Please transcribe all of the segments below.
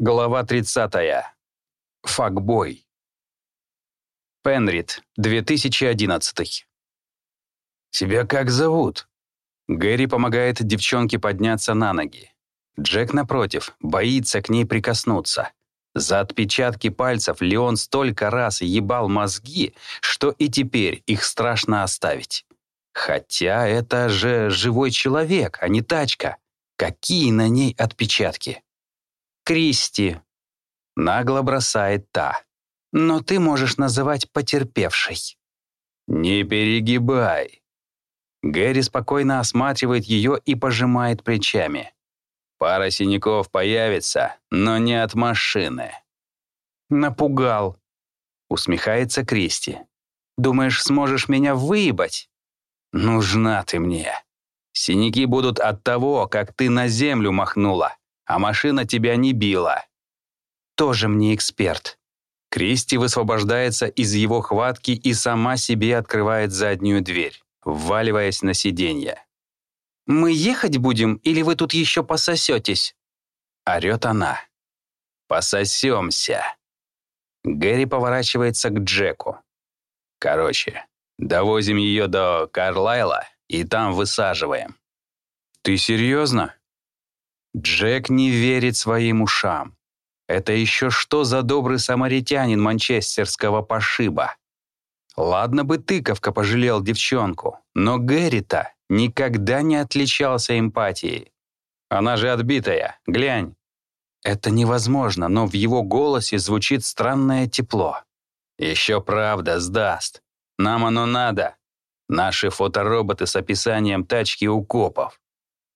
Глава 30. Факбой. Пенрид, 2011. «Тебя как зовут?» Гэри помогает девчонке подняться на ноги. Джек, напротив, боится к ней прикоснуться. За отпечатки пальцев Леон столько раз ебал мозги, что и теперь их страшно оставить. Хотя это же живой человек, а не тачка. Какие на ней отпечатки? Кристи. Нагло бросает та. Но ты можешь называть потерпевшей. Не перегибай. Гэри спокойно осматривает ее и пожимает плечами. Пара синяков появится, но не от машины. Напугал. Усмехается Кристи. Думаешь, сможешь меня выебать? Нужна ты мне. Синяки будут от того, как ты на землю махнула а машина тебя не била. Тоже мне эксперт. Кристи высвобождается из его хватки и сама себе открывает заднюю дверь, вваливаясь на сиденье. «Мы ехать будем, или вы тут еще пососетесь?» Орет она. «Пососемся». Гэри поворачивается к Джеку. «Короче, довозим ее до Карлайла и там высаживаем». «Ты серьезно?» Джек не верит своим ушам. Это еще что за добрый самаритянин манчестерского пошиба? Ладно бы тыковка пожалел девчонку, но Гэри-то никогда не отличался эмпатией. Она же отбитая, глянь. Это невозможно, но в его голосе звучит странное тепло. Еще правда сдаст. Нам оно надо. Наши фотороботы с описанием тачки у копов.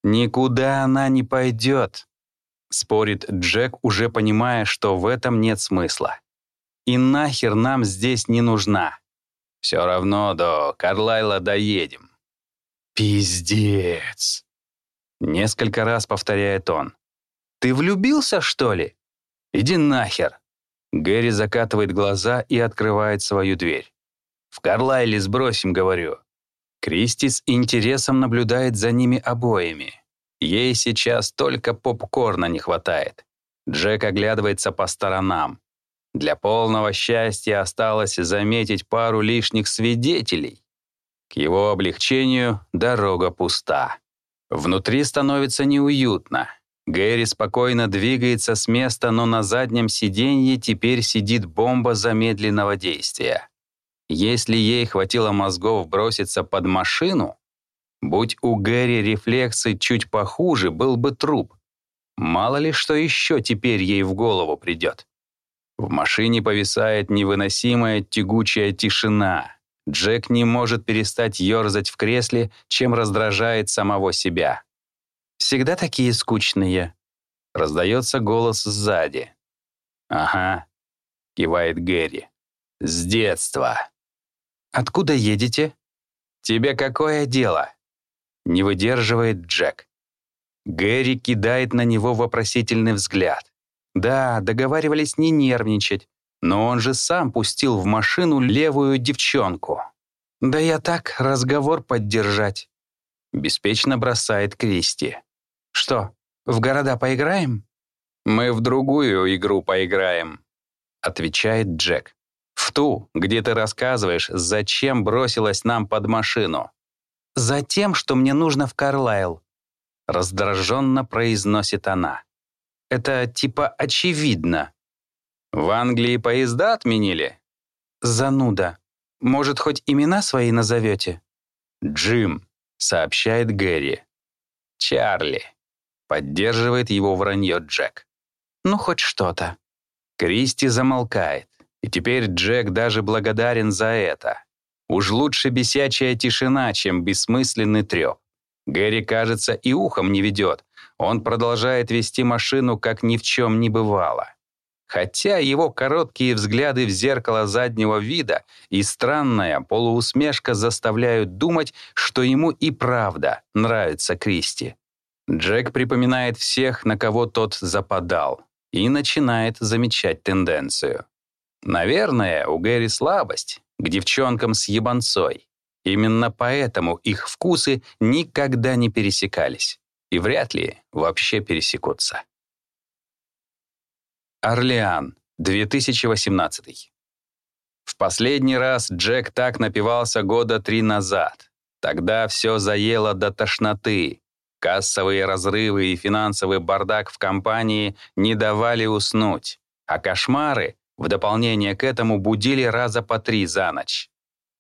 «Никуда она не пойдет», — спорит Джек, уже понимая, что в этом нет смысла. «И нахер нам здесь не нужна. Все равно до Карлайла доедем». «Пиздец», — несколько раз повторяет он. «Ты влюбился, что ли? Иди нахер». Гэри закатывает глаза и открывает свою дверь. «В Карлайле сбросим, говорю. Кристи с интересом наблюдает за ними обоими. Ей сейчас только попкорна не хватает. Джек оглядывается по сторонам. Для полного счастья осталось заметить пару лишних свидетелей. К его облегчению дорога пуста. Внутри становится неуютно. Гэри спокойно двигается с места, но на заднем сиденье теперь сидит бомба замедленного действия. Если ей хватило мозгов броситься под машину, будь у Гэри рефлексы чуть похуже, был бы труп. Мало ли что еще теперь ей в голову придет. В машине повисает невыносимая тягучая тишина. Джек не может перестать ерзать в кресле, чем раздражает самого себя. «Всегда такие скучные», — раздается голос сзади. «Ага», — кивает Гэри. «С детства». «Откуда едете?» «Тебе какое дело?» Не выдерживает Джек. Гэри кидает на него вопросительный взгляд. Да, договаривались не нервничать, но он же сам пустил в машину левую девчонку. «Да я так, разговор поддержать», — беспечно бросает Кристи. «Что, в города поиграем?» «Мы в другую игру поиграем», — отвечает Джек. Ту, где ты рассказываешь, зачем бросилась нам под машину. Затем, что мне нужно в Карлайл. Раздраженно произносит она. Это типа очевидно. В Англии поезда отменили? Зануда. Может, хоть имена свои назовете? Джим, сообщает Гэри. Чарли. Поддерживает его вранье Джек. Ну, хоть что-то. Кристи замолкает. И теперь Джек даже благодарен за это. Уж лучше бесячая тишина, чем бессмысленный треп. Гэри, кажется, и ухом не ведет. Он продолжает вести машину, как ни в чем не бывало. Хотя его короткие взгляды в зеркало заднего вида и странная полуусмешка заставляют думать, что ему и правда нравится Кристи. Джек припоминает всех, на кого тот западал, и начинает замечать тенденцию. Наверное, у Гэри слабость к девчонкам с ебанцой. Именно поэтому их вкусы никогда не пересекались и вряд ли вообще пересекутся. Орлеан, 2018. В последний раз Джек так напивался года три назад. Тогда все заело до тошноты. Кассовые разрывы и финансовый бардак в компании не давали уснуть, а кошмары, в дополнение к этому, будили раза по три за ночь.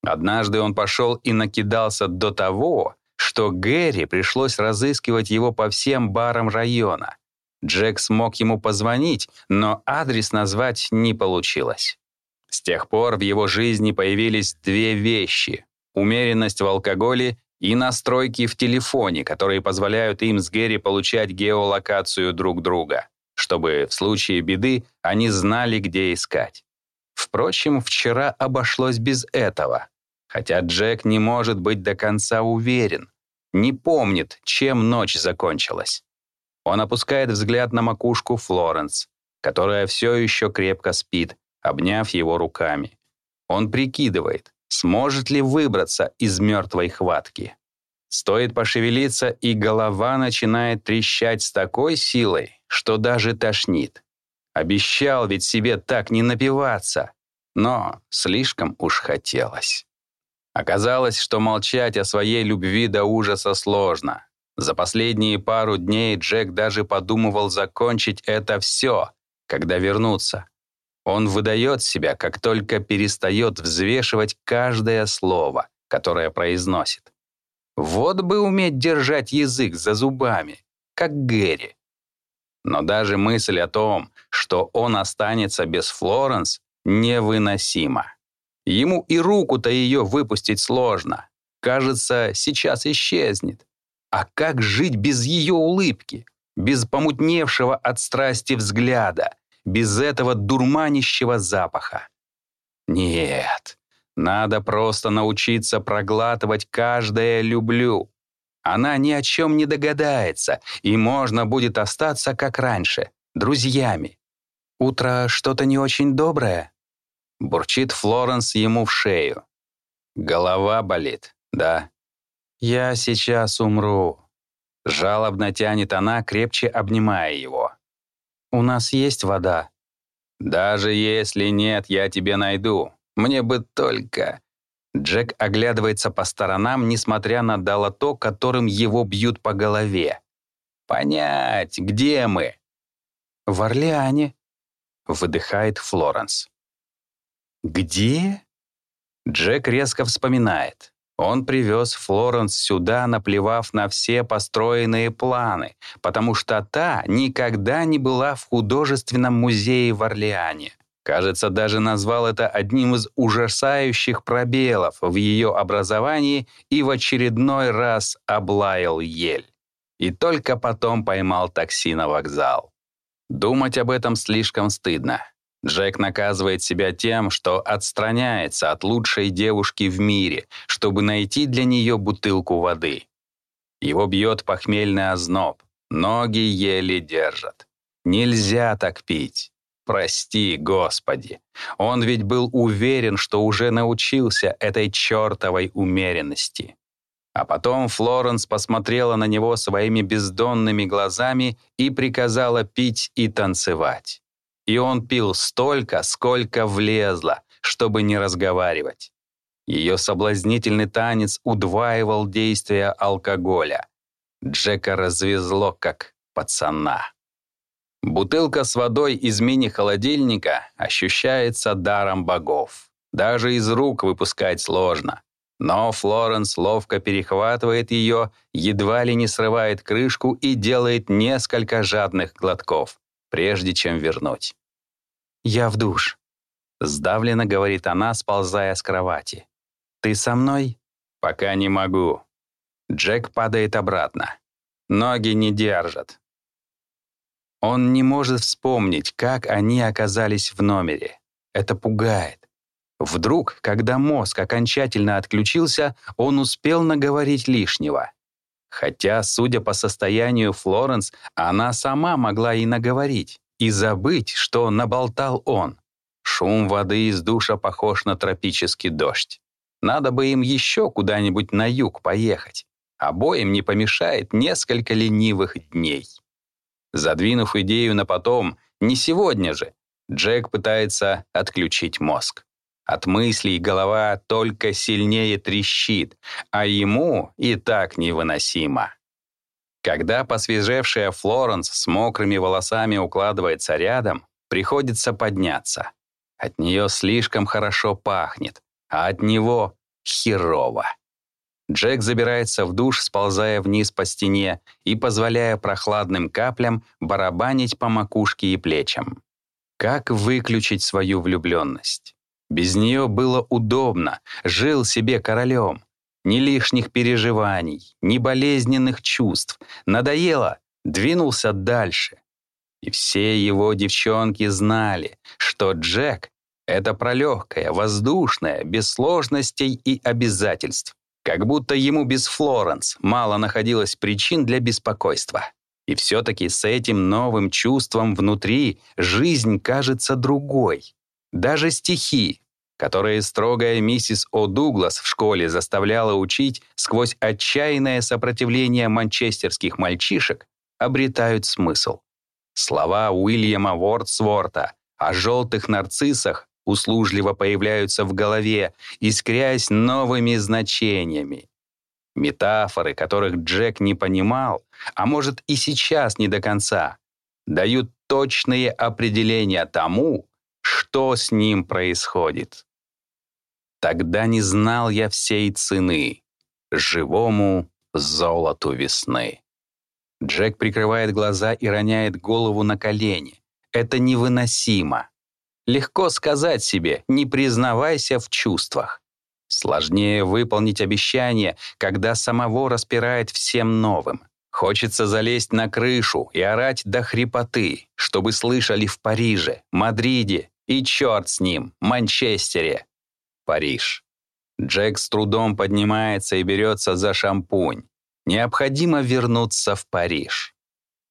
Однажды он пошел и накидался до того, что Гэри пришлось разыскивать его по всем барам района. Джек смог ему позвонить, но адрес назвать не получилось. С тех пор в его жизни появились две вещи — умеренность в алкоголе и настройки в телефоне, которые позволяют им с Гэри получать геолокацию друг друга, чтобы в случае беды они знали, где искать. Впрочем, вчера обошлось без этого, хотя Джек не может быть до конца уверен, не помнит, чем ночь закончилась. Он опускает взгляд на макушку Флоренс, которая все еще крепко спит, обняв его руками. Он прикидывает, сможет ли выбраться из мертвой хватки. Стоит пошевелиться, и голова начинает трещать с такой силой, что даже тошнит. Обещал ведь себе так не напиваться, но слишком уж хотелось. Оказалось, что молчать о своей любви до ужаса сложно. За последние пару дней Джек даже подумывал закончить это все, когда вернутся. Он выдает себя, как только перестает взвешивать каждое слово, которое произносит. Вот бы уметь держать язык за зубами, как Гэри. Но даже мысль о том, что он останется без Флоренс, невыносима. Ему и руку-то ее выпустить сложно. Кажется, сейчас исчезнет. А как жить без ее улыбки, без помутневшего от страсти взгляда, без этого дурманящего запаха? Нет, надо просто научиться проглатывать каждое «люблю». Она ни о чем не догадается, и можно будет остаться как раньше, друзьями. Утро что-то не очень доброе? Бурчит Флоренс ему в шею. Голова болит, да. «Я сейчас умру», — жалобно тянет она, крепче обнимая его. «У нас есть вода?» «Даже если нет, я тебе найду. Мне бы только...» Джек оглядывается по сторонам, несмотря на долото, которым его бьют по голове. «Понять, где мы?» «В Орлеане», — выдыхает Флоренс. «Где?» Джек резко вспоминает. Он привез Флоренс сюда, наплевав на все построенные планы, потому что та никогда не была в художественном музее в Орлеане. Кажется, даже назвал это одним из ужасающих пробелов в ее образовании и в очередной раз облаял ель. И только потом поймал такси на вокзал. Думать об этом слишком стыдно. Джек наказывает себя тем, что отстраняется от лучшей девушки в мире, чтобы найти для нее бутылку воды. Его бьет похмельный озноб, ноги еле держат. Нельзя так пить. Прости, Господи. Он ведь был уверен, что уже научился этой чертовой умеренности. А потом Флоренс посмотрела на него своими бездонными глазами и приказала пить и танцевать и он пил столько, сколько влезло, чтобы не разговаривать. Ее соблазнительный танец удваивал действие алкоголя. Джека развезло, как пацана. Бутылка с водой из мини-холодильника ощущается даром богов. Даже из рук выпускать сложно. Но Флоренс ловко перехватывает ее, едва ли не срывает крышку и делает несколько жадных глотков, прежде чем вернуть. «Я в душ», — сдавленно говорит она, сползая с кровати. «Ты со мной?» «Пока не могу». Джек падает обратно. Ноги не держат. Он не может вспомнить, как они оказались в номере. Это пугает. Вдруг, когда мозг окончательно отключился, он успел наговорить лишнего. Хотя, судя по состоянию Флоренс, она сама могла и наговорить и забыть, что наболтал он. Шум воды из душа похож на тропический дождь. Надо бы им еще куда-нибудь на юг поехать. Обоим не помешает несколько ленивых дней. Задвинув идею на потом, Не сегодня же. Джек пытается отключить мозг. От мыслей голова только сильнее трещит, а ему и так невыносимо. Когда посвежевшая Флоренс с мокрыми волосами укладывается рядом, приходится подняться. От нее слишком хорошо пахнет, а от него херово. Джек забирается в душ, сползая вниз по стене и позволяя прохладным каплям барабанить по макушке и плечам. Как выключить свою влюбленность? Без нее было удобно, жил себе королем. Ни лишних переживаний, ни болезненных чувств. Надоело, двинулся дальше. И все его девчонки знали, что Джек — это пролегкое, воздушное, без сложностей и обязательств. Как будто ему без Флоренс мало находилось причин для беспокойства. И все-таки с этим новым чувством внутри жизнь кажется другой. Даже стихи, которые строгая миссис О. Дуглас в школе заставляла учить сквозь отчаянное сопротивление манчестерских мальчишек, обретают смысл. Слова Уильяма Вордсворта о желтых нарциссах услужливо появляются в голове, искрясь новыми значениями. Метафоры, которых Джек не понимал, а может и сейчас не до конца, дают точные определения тому, что с ним происходит. Тогда не знал я всей цены живому золоту весны. Джек прикрывает глаза и роняет голову на колени. Это невыносимо. Легко сказать себе «не признавайся в чувствах». Сложнее выполнить обещание, когда самого распирает всем новым. Хочется залезть на крышу и орать до хрипоты, чтобы слышали в Париже, Мадриде и черт с ним, Манчестере. Париж. Джек с трудом поднимается и берется за шампунь. Необходимо вернуться в Париж.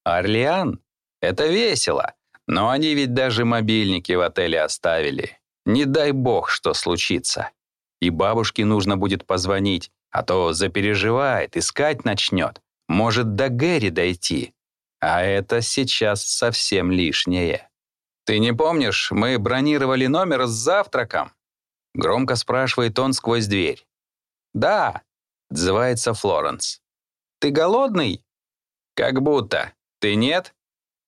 Орлеан? Это весело. Но они ведь даже мобильники в отеле оставили. Не дай бог, что случится. И бабушке нужно будет позвонить, а то запереживает, искать начнет. Может, до Гэри дойти. А это сейчас совсем лишнее. «Ты не помнишь, мы бронировали номер с завтраком?» Громко спрашивает он сквозь дверь. «Да», — отзывается Флоренс. «Ты голодный?» «Как будто. Ты нет?»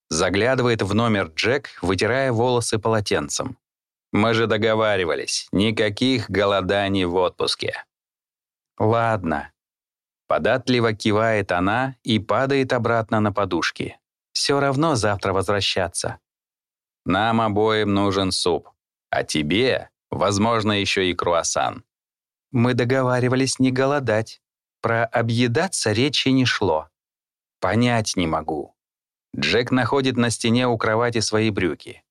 Заглядывает в номер Джек, вытирая волосы полотенцем. «Мы же договаривались, никаких голоданий в отпуске». «Ладно». Податливо кивает она и падает обратно на подушки. «Все равно завтра возвращаться». «Нам обоим нужен суп. А тебе Возможно, еще и круассан. Мы договаривались не голодать. Про объедаться речи не шло. Понять не могу. Джек находит на стене у кровати свои брюки.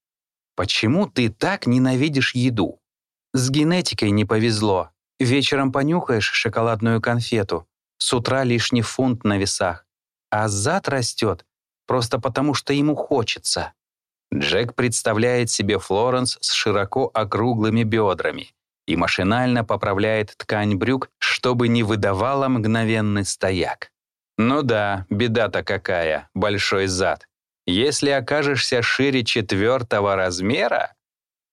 Почему ты так ненавидишь еду? С генетикой не повезло. Вечером понюхаешь шоколадную конфету. С утра лишний фунт на весах. А зад растет просто потому, что ему хочется. Джек представляет себе Флоренс с широко округлыми бедрами и машинально поправляет ткань брюк, чтобы не выдавала мгновенный стояк. Ну да, беда-то какая, большой зад. Если окажешься шире четвертого размера,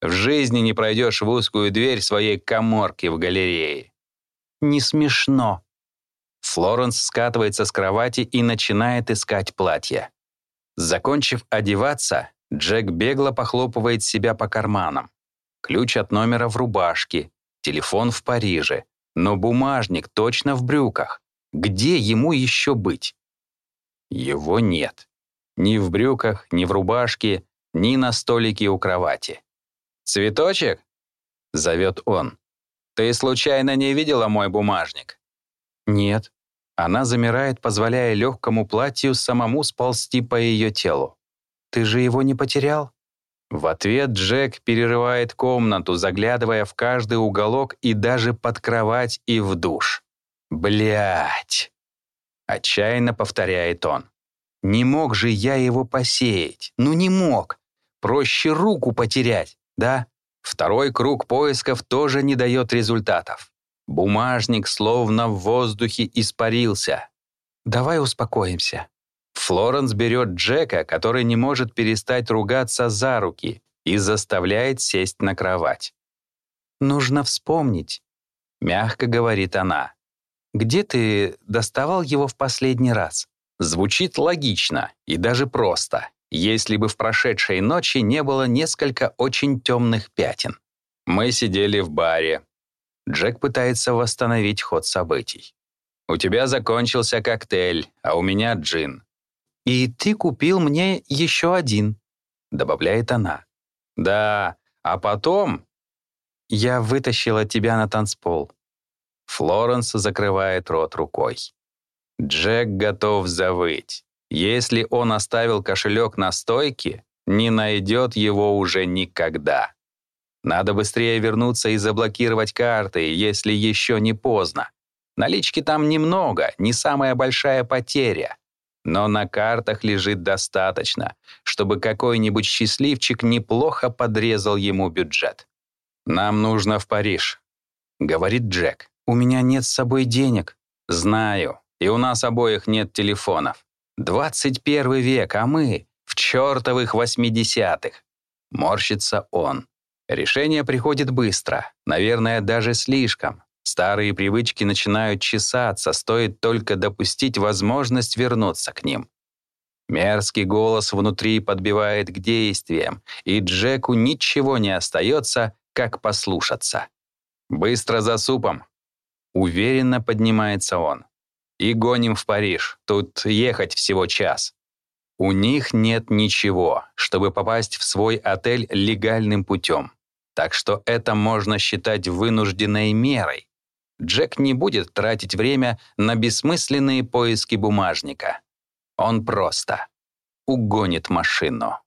в жизни не пройдешь в узкую дверь своей коморки в галерее. Не смешно. Флоренс скатывается с кровати и начинает искать платье. Закончив одеваться, Джек бегло похлопывает себя по карманам. Ключ от номера в рубашке, телефон в Париже, но бумажник точно в брюках. Где ему еще быть? Его нет. Ни в брюках, ни в рубашке, ни на столике у кровати. «Цветочек?» — зовет он. «Ты случайно не видела мой бумажник?» «Нет». Она замирает, позволяя легкому платью самому сползти по ее телу. Ты же его не потерял?» В ответ Джек перерывает комнату, заглядывая в каждый уголок и даже под кровать и в душ. Блять! Отчаянно повторяет он. «Не мог же я его посеять. Ну не мог. Проще руку потерять, да?» Второй круг поисков тоже не дает результатов. Бумажник словно в воздухе испарился. «Давай успокоимся. Флоренс берет Джека, который не может перестать ругаться за руки, и заставляет сесть на кровать. «Нужно вспомнить», — мягко говорит она. «Где ты доставал его в последний раз?» Звучит логично и даже просто, если бы в прошедшей ночи не было несколько очень темных пятен. Мы сидели в баре. Джек пытается восстановить ход событий. «У тебя закончился коктейль, а у меня джин. «И ты купил мне еще один», — добавляет она. «Да, а потом...» «Я вытащила тебя на танцпол». Флоренс закрывает рот рукой. Джек готов завыть. Если он оставил кошелек на стойке, не найдет его уже никогда. Надо быстрее вернуться и заблокировать карты, если еще не поздно. Налички там немного, не самая большая потеря. Но на картах лежит достаточно, чтобы какой-нибудь счастливчик неплохо подрезал ему бюджет. «Нам нужно в Париж», — говорит Джек. «У меня нет с собой денег». «Знаю, и у нас обоих нет телефонов. 21 век, а мы в чертовых 80-х». Морщится он. Решение приходит быстро, наверное, даже слишком. Старые привычки начинают чесаться, стоит только допустить возможность вернуться к ним. Мерзкий голос внутри подбивает к действиям, и Джеку ничего не остается, как послушаться. «Быстро за супом!» Уверенно поднимается он. «И гоним в Париж, тут ехать всего час». У них нет ничего, чтобы попасть в свой отель легальным путем. Так что это можно считать вынужденной мерой, Джек не будет тратить время на бессмысленные поиски бумажника. Он просто угонит машину.